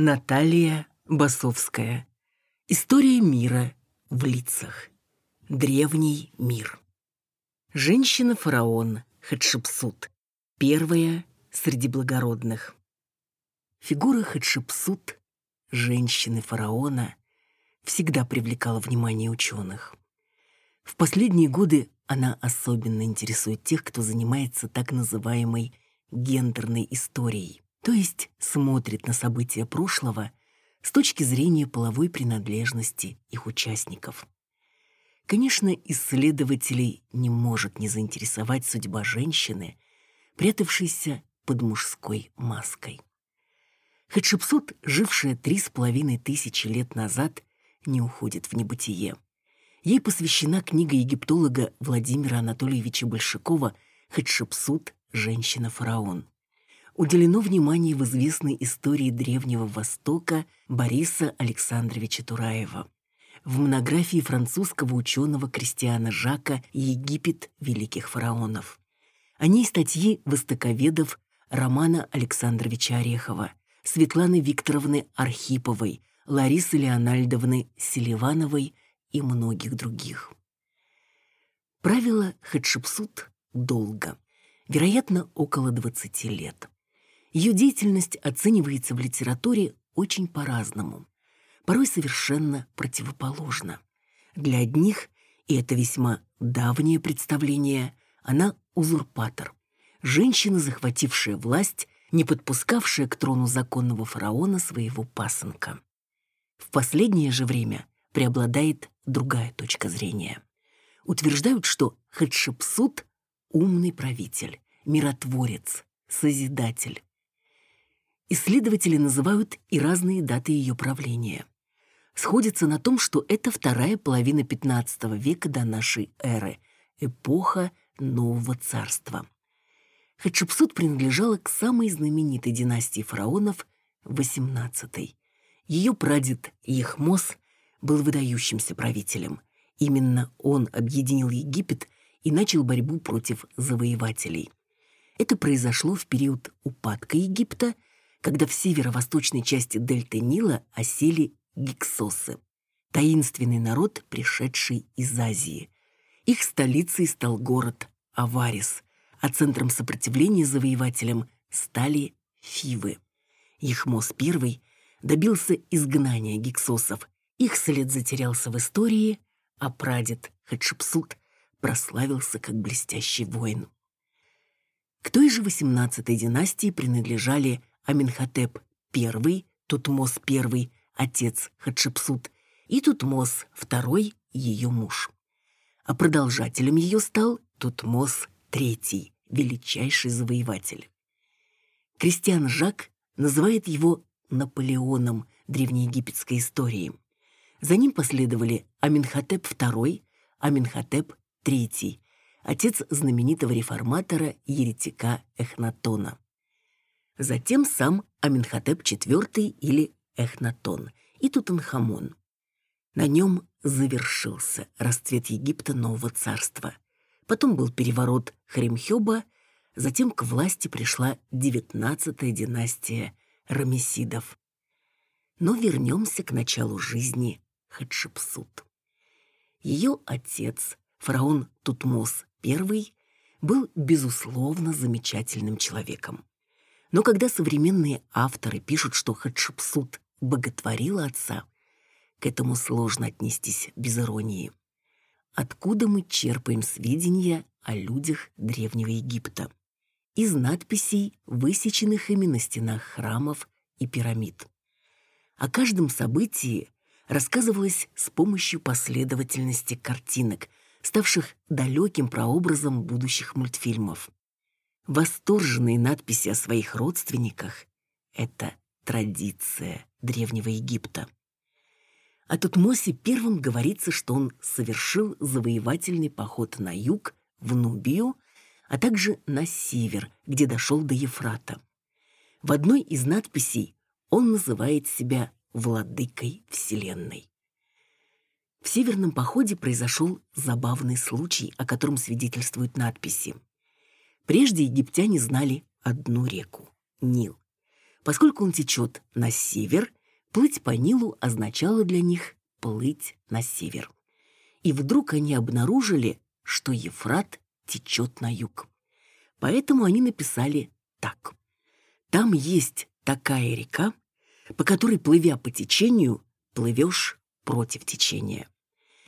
Наталья Басовская. История мира в лицах. Древний мир. Женщина-фараон Хатшепсут. Первая среди благородных. Фигура Хатшепсут, женщины-фараона, всегда привлекала внимание ученых. В последние годы она особенно интересует тех, кто занимается так называемой гендерной историей то есть смотрит на события прошлого с точки зрения половой принадлежности их участников. Конечно, исследователей не может не заинтересовать судьба женщины, прятавшейся под мужской маской. Хатшепсут, жившая три с половиной тысячи лет назад, не уходит в небытие. Ей посвящена книга египтолога Владимира Анатольевича Большакова «Хатшепсут. Женщина-фараон» уделено внимание в известной истории Древнего Востока Бориса Александровича Тураева. В монографии французского ученого Кристиана Жака «Египет великих фараонов». О ней статьи востоковедов Романа Александровича Орехова, Светланы Викторовны Архиповой, Ларисы Леональдовны Селивановой и многих других. Правило Хатшепсут долго, вероятно, около 20 лет. Ее деятельность оценивается в литературе очень по-разному, порой совершенно противоположно. Для одних, и это весьма давнее представление, она узурпатор, женщина, захватившая власть, не подпускавшая к трону законного фараона своего пасынка. В последнее же время преобладает другая точка зрения. Утверждают, что Хатшепсут — умный правитель, миротворец, созидатель, Исследователи называют и разные даты ее правления. Сходится на том, что это вторая половина XV века до нашей эры, эпоха Нового Царства. Хатшепсут принадлежала к самой знаменитой династии фараонов XVIII. Ее прадед Ехмос был выдающимся правителем. Именно он объединил Египет и начал борьбу против завоевателей. Это произошло в период упадка Египта – когда в северо-восточной части дельты Нила осели гиксосы, таинственный народ, пришедший из Азии. Их столицей стал город Аварис, а центром сопротивления завоевателям стали Фивы. Ихмос I добился изгнания гиксосов, их след затерялся в истории, а прадед Хатшепсут прославился как блестящий воин. К той же XVIII династии принадлежали Аминхотеп I, Тутмос I, отец Хатшепсут, и Тутмос II, ее муж. А продолжателем ее стал Тутмос III, величайший завоеватель. Кристиан Жак называет его Наполеоном древнеегипетской истории. За ним последовали Аминхотеп II, Аминхотеп III, отец знаменитого реформатора еретика Эхнатона затем сам Аминхотеп IV или Эхнатон и Тутанхамон. На нем завершился расцвет Египта нового царства. Потом был переворот Хремхёба, затем к власти пришла девятнадцатая династия Рамесидов. Но вернемся к началу жизни Хатшепсут. Ее отец, фараон Тутмос I, был, безусловно, замечательным человеком. Но когда современные авторы пишут, что Хатшепсут боготворила отца, к этому сложно отнестись без иронии. Откуда мы черпаем сведения о людях Древнего Египта? Из надписей, высеченных ими на стенах храмов и пирамид. О каждом событии рассказывалось с помощью последовательности картинок, ставших далеким прообразом будущих мультфильмов. Восторженные надписи о своих родственниках — это традиция Древнего Египта. О Тутмосе первым говорится, что он совершил завоевательный поход на юг, в Нубию, а также на север, где дошел до Ефрата. В одной из надписей он называет себя владыкой Вселенной. В северном походе произошел забавный случай, о котором свидетельствуют надписи. Прежде египтяне знали одну реку – Нил. Поскольку он течет на север, плыть по Нилу означало для них плыть на север. И вдруг они обнаружили, что Ефрат течет на юг. Поэтому они написали так. Там есть такая река, по которой, плывя по течению, плывешь против течения.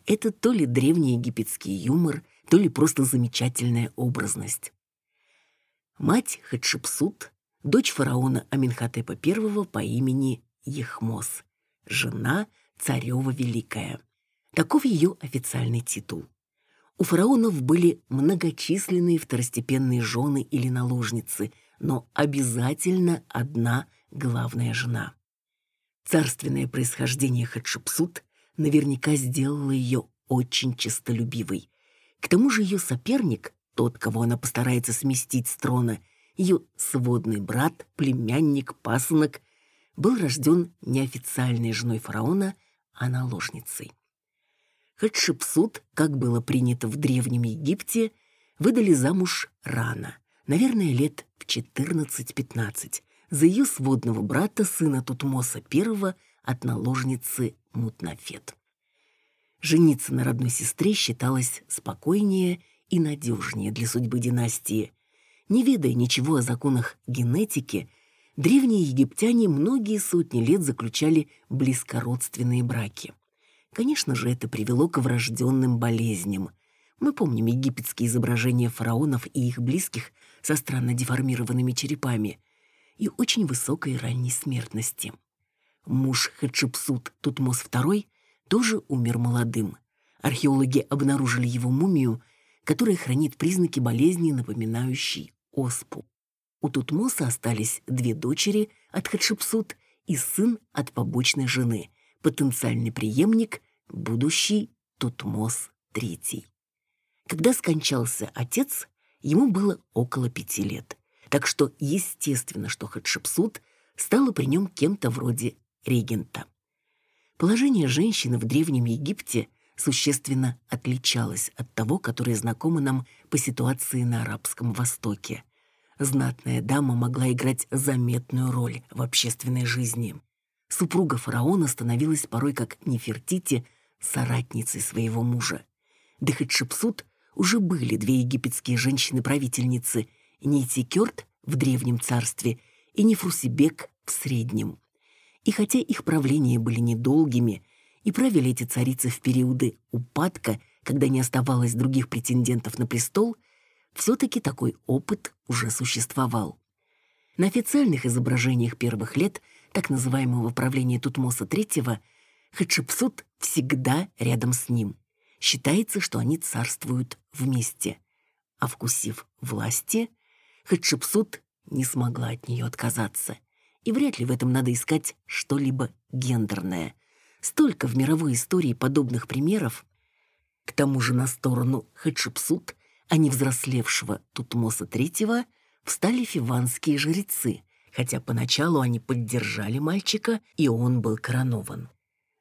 Это то ли древний египетский юмор, то ли просто замечательная образность. Мать Хатшепсут, дочь фараона Аминхотепа I по имени Ехмос, жена царева Великая. Таков ее официальный титул. У фараонов были многочисленные второстепенные жены или наложницы, но обязательно одна главная жена. Царственное происхождение Хатшепсут наверняка сделало ее очень честолюбивой. К тому же ее соперник, тот, кого она постарается сместить с трона, ее сводный брат, племянник, пасынок, был рожден неофициальной женой фараона, а наложницей. Хатшепсут, как было принято в Древнем Египте, выдали замуж рано, наверное, лет в 14-15, за ее сводного брата, сына Тутмоса I, от наложницы Мутнафет. Жениться на родной сестре считалось спокойнее и надежнее для судьбы династии. Не ведая ничего о законах генетики, древние египтяне многие сотни лет заключали близкородственные браки. Конечно же, это привело к врожденным болезням. Мы помним египетские изображения фараонов и их близких со странно деформированными черепами и очень высокой ранней смертности. Муж Хатшепсут Тутмос II тоже умер молодым. Археологи обнаружили его мумию, которая хранит признаки болезни, напоминающей оспу. У Тутмоса остались две дочери от Хатшепсут и сын от побочной жены – потенциальный преемник, будущий Тутмос III. Когда скончался отец, ему было около пяти лет, так что естественно, что Хатшепсут стала при нем кем-то вроде регента. Положение женщины в Древнем Египте существенно отличалось от того, которое знакомо нам по ситуации на Арабском Востоке. Знатная дама могла играть заметную роль в общественной жизни. Супруга фараона становилась порой как Нефертити соратницей своего мужа. Да Хатшепсут уже были две египетские женщины-правительницы – Нейтикерт в Древнем царстве и Нефрусибек в Среднем. И хотя их правления были недолгими, и правили эти царицы в периоды упадка, когда не оставалось других претендентов на престол, все-таки такой опыт уже существовал. На официальных изображениях первых лет – так называемого правления Тутмоса III, Хатшепсут всегда рядом с ним. Считается, что они царствуют вместе. А вкусив власти, Хатшепсут не смогла от нее отказаться. И вряд ли в этом надо искать что-либо гендерное. Столько в мировой истории подобных примеров. К тому же на сторону Хатшепсут, а не взрослевшего Тутмоса III, встали фиванские жрецы, хотя поначалу они поддержали мальчика, и он был коронован.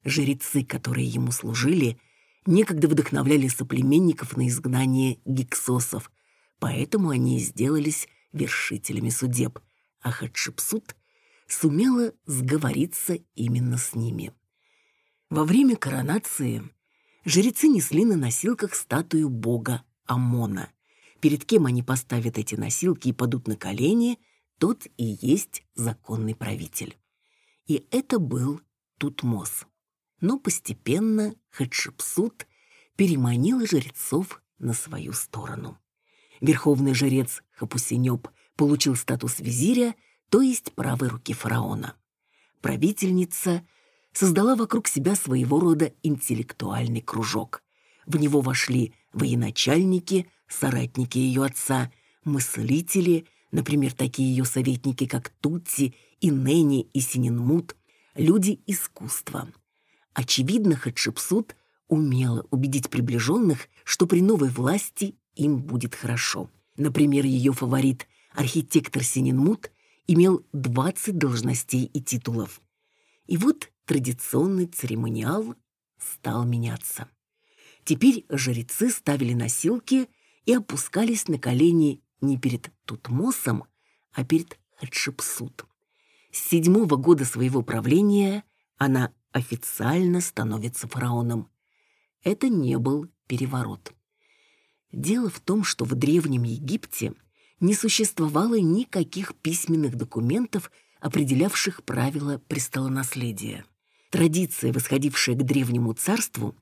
Жрецы, которые ему служили, некогда вдохновляли соплеменников на изгнание гиксосов, поэтому они и сделались вершителями судеб, а Хатшепсут сумела сговориться именно с ними. Во время коронации жрецы несли на носилках статую бога Амона. Перед кем они поставят эти носилки и падут на колени, тот и есть законный правитель. И это был Тутмос. Но постепенно Хатшепсут переманила жрецов на свою сторону. Верховный жрец Хапусинёб получил статус визиря, то есть правой руки фараона. Правительница создала вокруг себя своего рода интеллектуальный кружок. В него вошли военачальники, соратники ее отца, мыслители – Например, такие ее советники, как Тутси, и Нени, и Сининмут, люди искусства. Очевидно, Хатшепсут умела убедить приближенных, что при новой власти им будет хорошо. Например, ее фаворит, архитектор Сининмут, имел 20 должностей и титулов. И вот традиционный церемониал стал меняться. Теперь жрецы ставили носилки и опускались на колени не перед Тутмосом, а перед Хатшепсут. С седьмого года своего правления она официально становится фараоном. Это не был переворот. Дело в том, что в Древнем Египте не существовало никаких письменных документов, определявших правила престолонаследия. Традиция, восходившая к Древнему царству,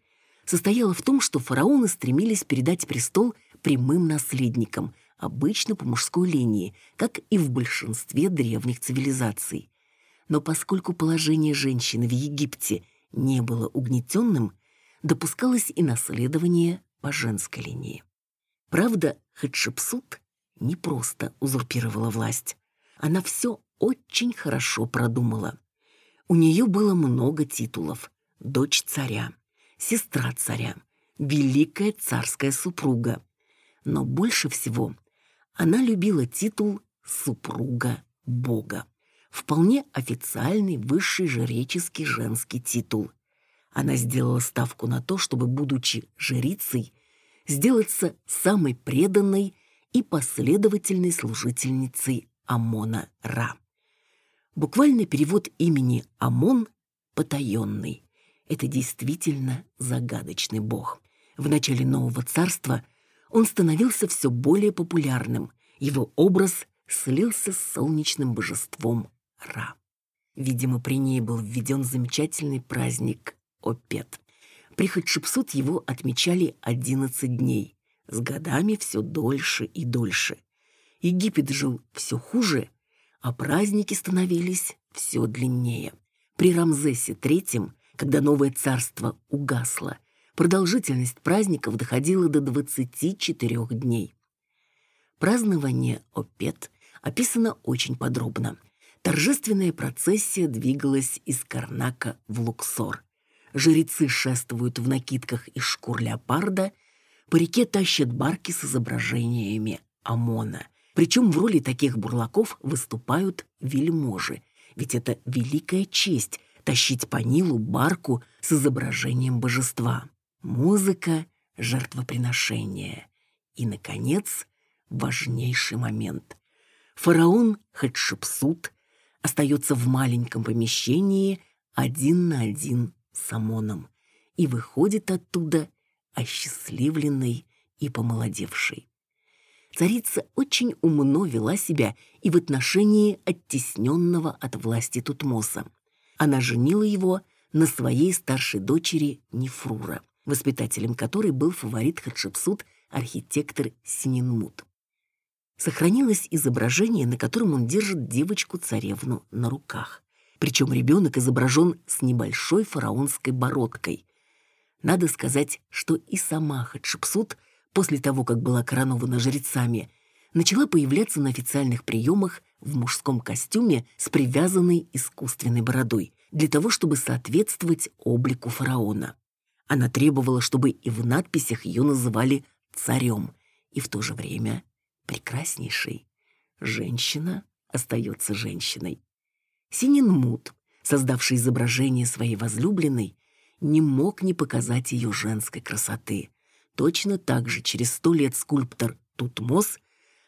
состояла в том, что фараоны стремились передать престол прямым наследникам, обычно по мужской линии, как и в большинстве древних цивилизаций. Но поскольку положение женщины в Египте не было угнетенным, допускалось и наследование по женской линии. Правда, Хатшепсут не просто узурпировала власть. Она все очень хорошо продумала. У нее было много титулов. Дочь царя, сестра царя, великая царская супруга. Но больше всего она любила титул «супруга Бога». Вполне официальный высший жреческий женский титул. Она сделала ставку на то, чтобы, будучи жрицей, сделаться самой преданной и последовательной служительницей Амона Ра. Буквальный перевод имени Амон – потаенный. Это действительно загадочный бог. В начале Нового Царства он становился все более популярным. Его образ слился с солнечным божеством Ра. Видимо, при ней был введен замечательный праздник Опет. При Хатшепсут его отмечали 11 дней. С годами все дольше и дольше. Египет жил все хуже, а праздники становились все длиннее. При Рамзесе III, когда новое царство угасло, продолжительность праздников доходила до 24 дней. Празднование Опет описано очень подробно. Торжественная процессия двигалась из Карнака в Луксор. Жрецы шествуют в накидках из шкур леопарда, по реке тащат барки с изображениями Амона. Причем в роли таких бурлаков выступают вельможи, ведь это великая честь тащить по Нилу барку с изображением божества. Музыка, жертвоприношение. И, наконец, важнейший момент. Фараон Хатшепсут остается в маленьком помещении один на один с Амоном и выходит оттуда осчастливленной и помолодевшей. Царица очень умно вела себя и в отношении оттесненного от власти Тутмоса. Она женила его на своей старшей дочери Нефрура, воспитателем которой был фаворит Хатшепсут, архитектор Сининмут. Сохранилось изображение, на котором он держит девочку-царевну на руках. Причем ребенок изображен с небольшой фараонской бородкой. Надо сказать, что и сама Хатшепсут, после того, как была коронована жрецами, начала появляться на официальных приемах в мужском костюме с привязанной искусственной бородой, для того, чтобы соответствовать облику фараона. Она требовала, чтобы и в надписях ее называли царем, и в то же время прекраснейшей. Женщина остается женщиной. Сининмут, создавший изображение своей возлюбленной, не мог не показать ее женской красоты. Точно так же через сто лет скульптор Тутмос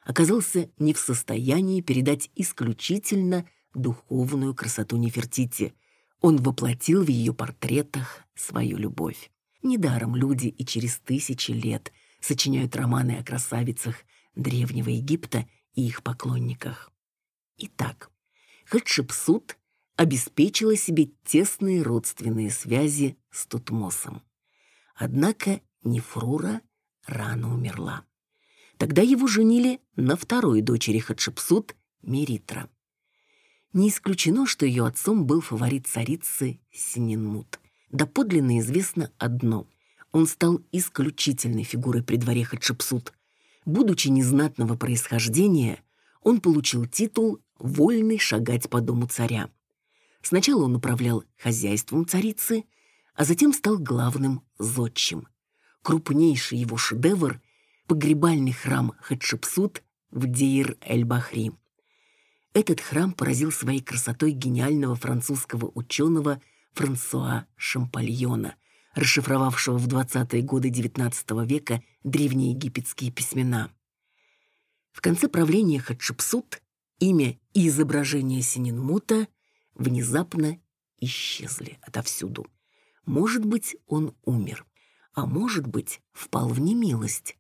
оказался не в состоянии передать исключительно духовную красоту Нефертити. Он воплотил в ее портретах свою любовь. Недаром люди и через тысячи лет сочиняют романы о красавицах Древнего Египта и их поклонниках. Итак, Хатшепсут обеспечила себе тесные родственные связи с Тутмосом. Однако Нефрура рано умерла. Тогда его женили на второй дочери Хатшепсут, Меритра. Не исключено, что ее отцом был фаворит царицы Синенмут. Доподлинно известно одно. Он стал исключительной фигурой при дворе Хатшепсут. Будучи незнатного происхождения, он получил титул «Вольный шагать по дому царя». Сначала он управлял хозяйством царицы, а затем стал главным зодчим. Крупнейший его шедевр – погребальный храм Хатшепсут в Дейр-эль-Бахри. Этот храм поразил своей красотой гениального французского ученого Франсуа Шампальона, расшифровавшего в 20-е годы XIX века древнеегипетские письмена. В конце правления Хатшепсут имя и изображение Сининмута внезапно исчезли отовсюду. Может быть, он умер, а может быть, впал в немилость.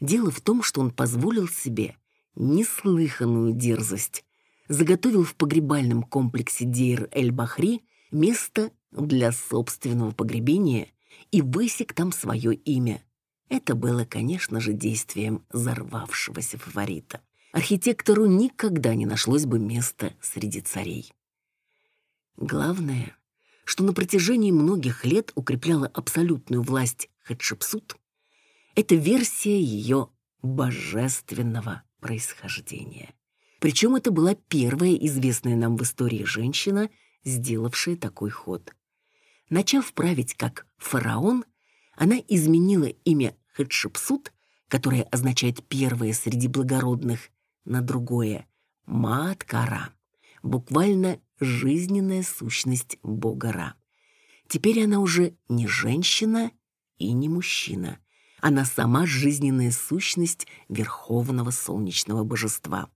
Дело в том, что он позволил себе неслыханную дерзость. Заготовил в погребальном комплексе Дейр-эль-Бахри место для собственного погребения и высек там свое имя. Это было, конечно же, действием взорвавшегося фаворита. Архитектору никогда не нашлось бы места среди царей. Главное, что на протяжении многих лет укрепляла абсолютную власть Хатшепсут, это версия ее божественного происхождения. Причем это была первая известная нам в истории женщина, сделавшая такой ход. Начав править как фараон, она изменила имя Хатшепсут, которое означает «первое среди благородных», на другое — Мааткара, буквально жизненная сущность бога Ра. Теперь она уже не женщина и не мужчина. Она сама жизненная сущность верховного солнечного божества.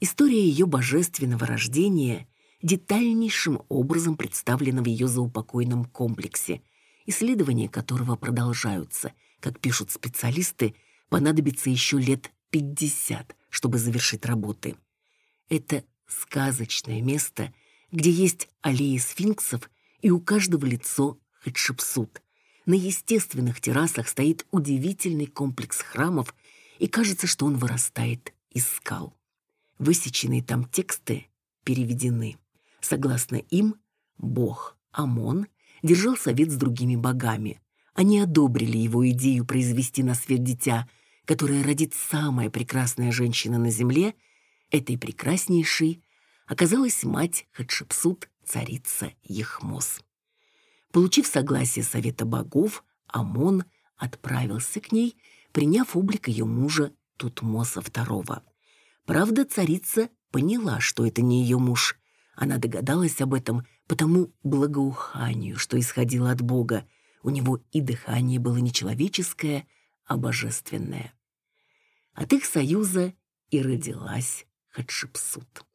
История ее божественного рождения детальнейшим образом представлена в ее заупокойном комплексе, исследования которого продолжаются. Как пишут специалисты, понадобится еще лет 50, чтобы завершить работы. Это сказочное место, где есть аллеи сфинксов и у каждого лицо Хатшепсут. На естественных террасах стоит удивительный комплекс храмов, и кажется, что он вырастает из скал. Высеченные там тексты переведены. Согласно им, бог Амон держал совет с другими богами. Они одобрили его идею произвести на свет дитя, которое родит самая прекрасная женщина на земле — Этой прекраснейшей оказалась мать Хатшепсут, царица Ехмос. Получив согласие Совета богов, Амон отправился к ней, приняв облик ее мужа Тутмоса II. Правда, царица поняла, что это не ее муж. Она догадалась об этом по тому благоуханию, что исходило от Бога. У него и дыхание было не человеческое, а божественное. От их союза и родилась Хатшепсут.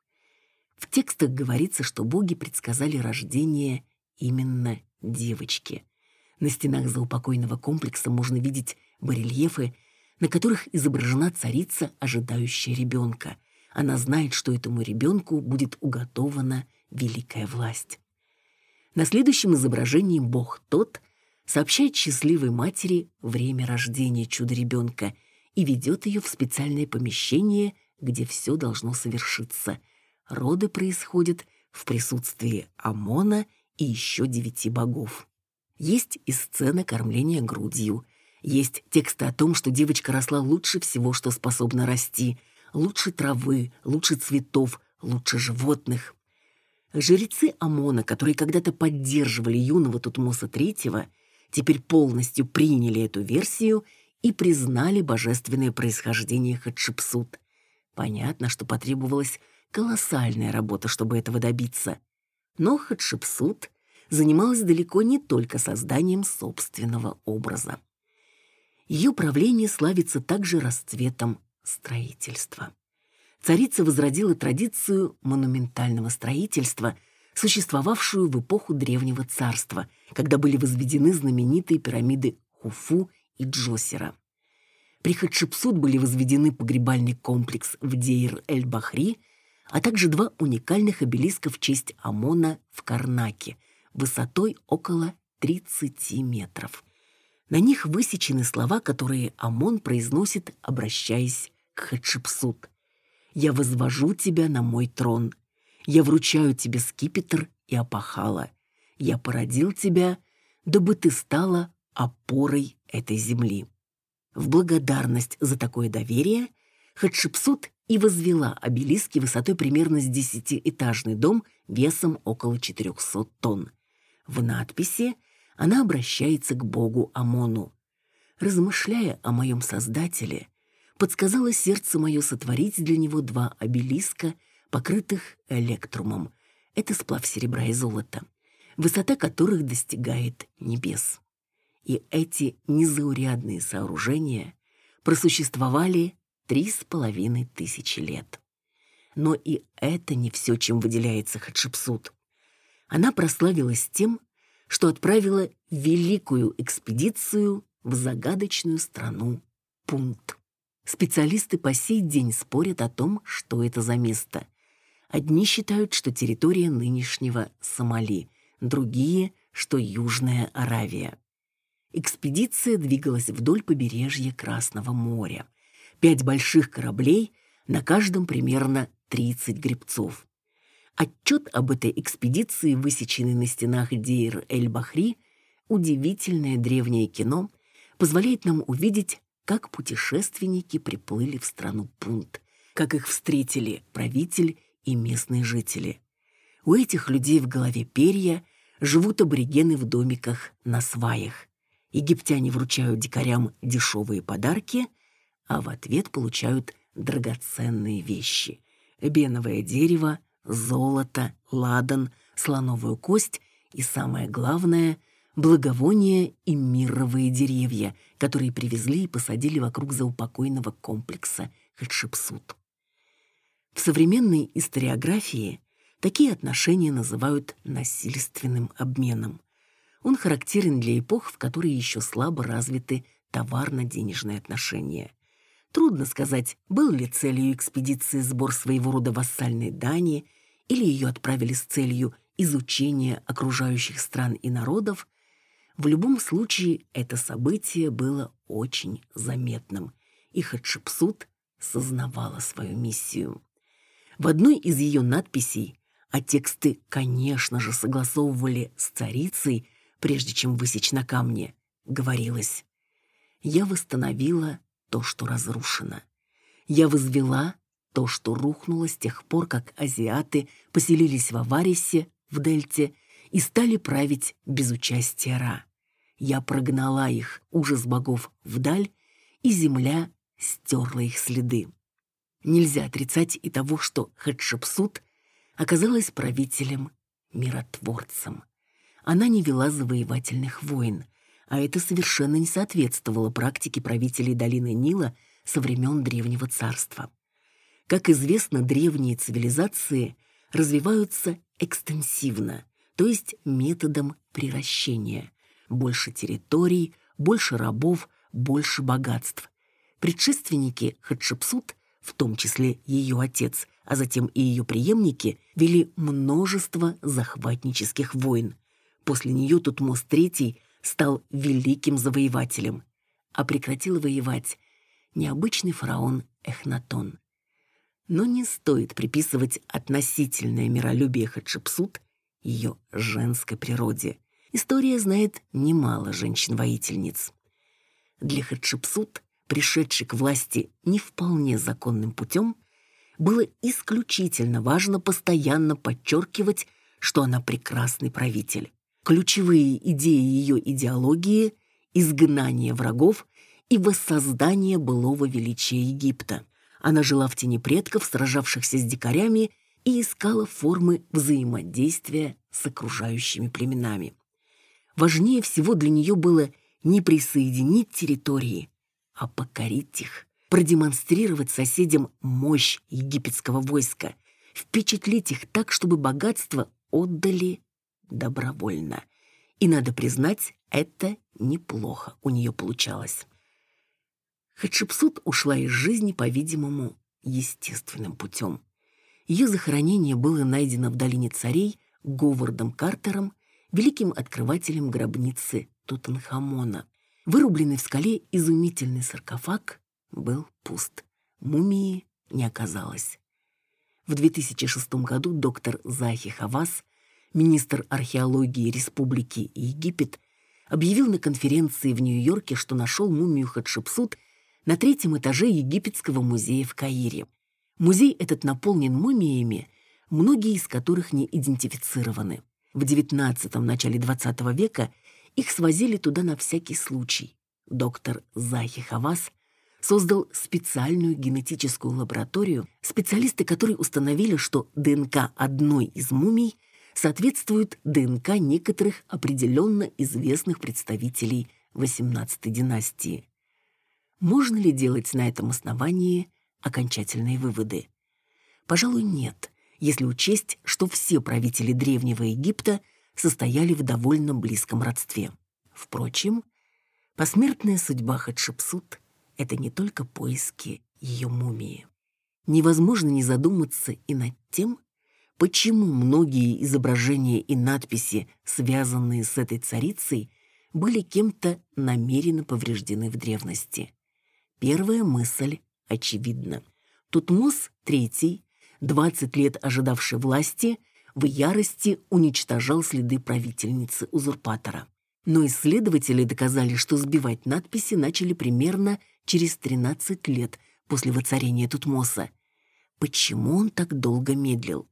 В текстах говорится, что боги предсказали рождение именно девочки. На стенах заупокойного комплекса можно видеть барельефы, на которых изображена царица, ожидающая ребенка. Она знает, что этому ребенку будет уготована великая власть. На следующем изображении бог тот сообщает счастливой матери время рождения чудо-ребенка и ведет ее в специальное помещение – где все должно совершиться. Роды происходят в присутствии Амона и еще девяти богов. Есть и сцена кормления грудью. Есть тексты о том, что девочка росла лучше всего, что способна расти. Лучше травы, лучше цветов, лучше животных. Жрецы Амона, которые когда-то поддерживали юного Тутмоса III, теперь полностью приняли эту версию и признали божественное происхождение Хатшепсут. Понятно, что потребовалась колоссальная работа, чтобы этого добиться. Но Хатшепсут занималась далеко не только созданием собственного образа. Ее правление славится также расцветом строительства. Царица возродила традицию монументального строительства, существовавшую в эпоху Древнего Царства, когда были возведены знаменитые пирамиды Хуфу и Джосера. При Хатшепсут были возведены погребальный комплекс в Дейр-эль-Бахри, а также два уникальных обелиска в честь Амона в Карнаке, высотой около 30 метров. На них высечены слова, которые Амон произносит, обращаясь к Хатшепсут. «Я возвожу тебя на мой трон. Я вручаю тебе скипетр и опахала. Я породил тебя, дабы ты стала опорой этой земли». В благодарность за такое доверие Хатшепсут и возвела обелиски высотой примерно с десятиэтажный дом весом около 400 тонн. В надписи она обращается к богу Амону. Размышляя о моем Создателе, подсказало сердце мое сотворить для него два обелиска, покрытых электрумом. Это сплав серебра и золота, высота которых достигает небес и эти незаурядные сооружения просуществовали три с половиной тысячи лет. Но и это не все, чем выделяется Хатшепсут. Она прославилась тем, что отправила великую экспедицию в загадочную страну Пунт. Специалисты по сей день спорят о том, что это за место. Одни считают, что территория нынешнего Сомали, другие, что Южная Аравия. Экспедиция двигалась вдоль побережья Красного моря. Пять больших кораблей, на каждом примерно 30 гребцов. Отчет об этой экспедиции, высеченный на стенах Дейр-эль-Бахри, удивительное древнее кино, позволяет нам увидеть, как путешественники приплыли в страну Пунт, как их встретили правитель и местные жители. У этих людей в голове перья, живут аборигены в домиках на сваях. Египтяне вручают дикарям дешевые подарки, а в ответ получают драгоценные вещи. Беновое дерево, золото, ладан, слоновую кость и, самое главное, благовония и мировые деревья, которые привезли и посадили вокруг заупокойного комплекса Хатшепсут. В современной историографии такие отношения называют насильственным обменом. Он характерен для эпох, в которые еще слабо развиты товарно-денежные отношения. Трудно сказать, был ли целью экспедиции сбор своего рода вассальной дани, или ее отправили с целью изучения окружающих стран и народов, в любом случае это событие было очень заметным, и Хатшепсут сознавала свою миссию. В одной из ее надписей, а тексты, конечно же, согласовывали с царицей, прежде чем высечь на камне, говорилось «Я восстановила то, что разрушено. Я возвела то, что рухнуло с тех пор, как азиаты поселились в Аварисе, в Дельте, и стали править без участия Ра. Я прогнала их, ужас богов, вдаль, и земля стерла их следы. Нельзя отрицать и того, что Хатшепсут оказалась правителем-миротворцем. Она не вела завоевательных войн, а это совершенно не соответствовало практике правителей долины Нила со времен Древнего Царства. Как известно, древние цивилизации развиваются экстенсивно, то есть методом приращения. Больше территорий, больше рабов, больше богатств. Предшественники Хатшепсут, в том числе ее отец, а затем и ее преемники, вели множество захватнических войн. После нее Тутмос III стал великим завоевателем, а прекратил воевать необычный фараон Эхнатон. Но не стоит приписывать относительное миролюбие Хатшепсут ее женской природе. История знает немало женщин-воительниц. Для Хатшепсут, пришедшей к власти не вполне законным путем, было исключительно важно постоянно подчеркивать, что она прекрасный правитель. Ключевые идеи ее идеологии – изгнание врагов и воссоздание былого величия Египта. Она жила в тени предков, сражавшихся с дикарями, и искала формы взаимодействия с окружающими племенами. Важнее всего для нее было не присоединить территории, а покорить их, продемонстрировать соседям мощь египетского войска, впечатлить их так, чтобы богатство отдали добровольно. И, надо признать, это неплохо у нее получалось. Хатшепсут ушла из жизни, по-видимому, естественным путем. Ее захоронение было найдено в долине царей Говардом Картером, великим открывателем гробницы Тутанхамона. Вырубленный в скале изумительный саркофаг был пуст. Мумии не оказалось. В 2006 году доктор Захи Хавас министр археологии Республики Египет, объявил на конференции в Нью-Йорке, что нашел мумию Хатшепсут на третьем этаже Египетского музея в Каире. Музей этот наполнен мумиями, многие из которых не идентифицированы. В XIX – начале XX века их свозили туда на всякий случай. Доктор Захи Хавас создал специальную генетическую лабораторию, специалисты которой установили, что ДНК одной из мумий соответствует ДНК некоторых определенно известных представителей XVIII династии. Можно ли делать на этом основании окончательные выводы? Пожалуй, нет, если учесть, что все правители Древнего Египта состояли в довольно близком родстве. Впрочем, посмертная судьба Хатшепсут — это не только поиски ее мумии. Невозможно не задуматься и над тем, почему многие изображения и надписи, связанные с этой царицей, были кем-то намеренно повреждены в древности. Первая мысль очевидна. Тутмос III, 20 лет ожидавший власти, в ярости уничтожал следы правительницы-узурпатора. Но исследователи доказали, что сбивать надписи начали примерно через 13 лет после воцарения Тутмоса. Почему он так долго медлил?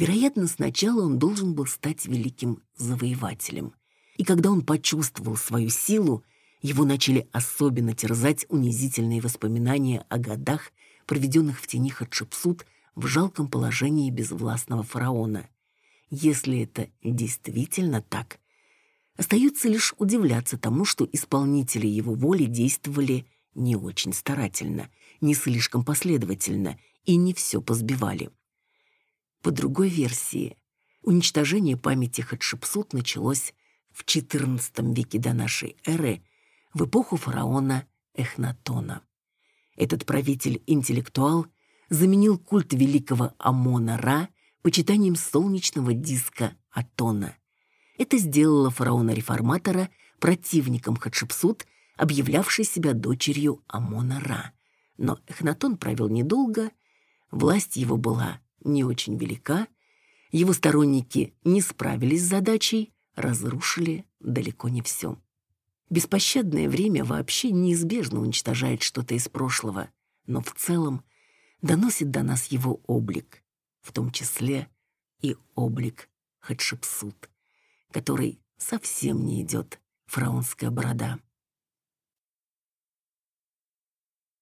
Вероятно, сначала он должен был стать великим завоевателем. И когда он почувствовал свою силу, его начали особенно терзать унизительные воспоминания о годах, проведенных в тени Хатшепсут в жалком положении безвластного фараона. Если это действительно так, остается лишь удивляться тому, что исполнители его воли действовали не очень старательно, не слишком последовательно и не все позбивали. По другой версии, уничтожение памяти Хатшепсут началось в XIV веке до нашей эры, в эпоху фараона Эхнатона. Этот правитель-интеллектуал заменил культ великого Амона-Ра почитанием солнечного диска Атона. Это сделало фараона-реформатора противником Хатшепсут, объявлявшей себя дочерью Амона-Ра. Но Эхнатон правил недолго, власть его была не очень велика, его сторонники не справились с задачей, разрушили далеко не все. Беспощадное время вообще неизбежно уничтожает что-то из прошлого, но в целом доносит до нас его облик, в том числе и облик Хатшепсут, который совсем не идет фараонская борода.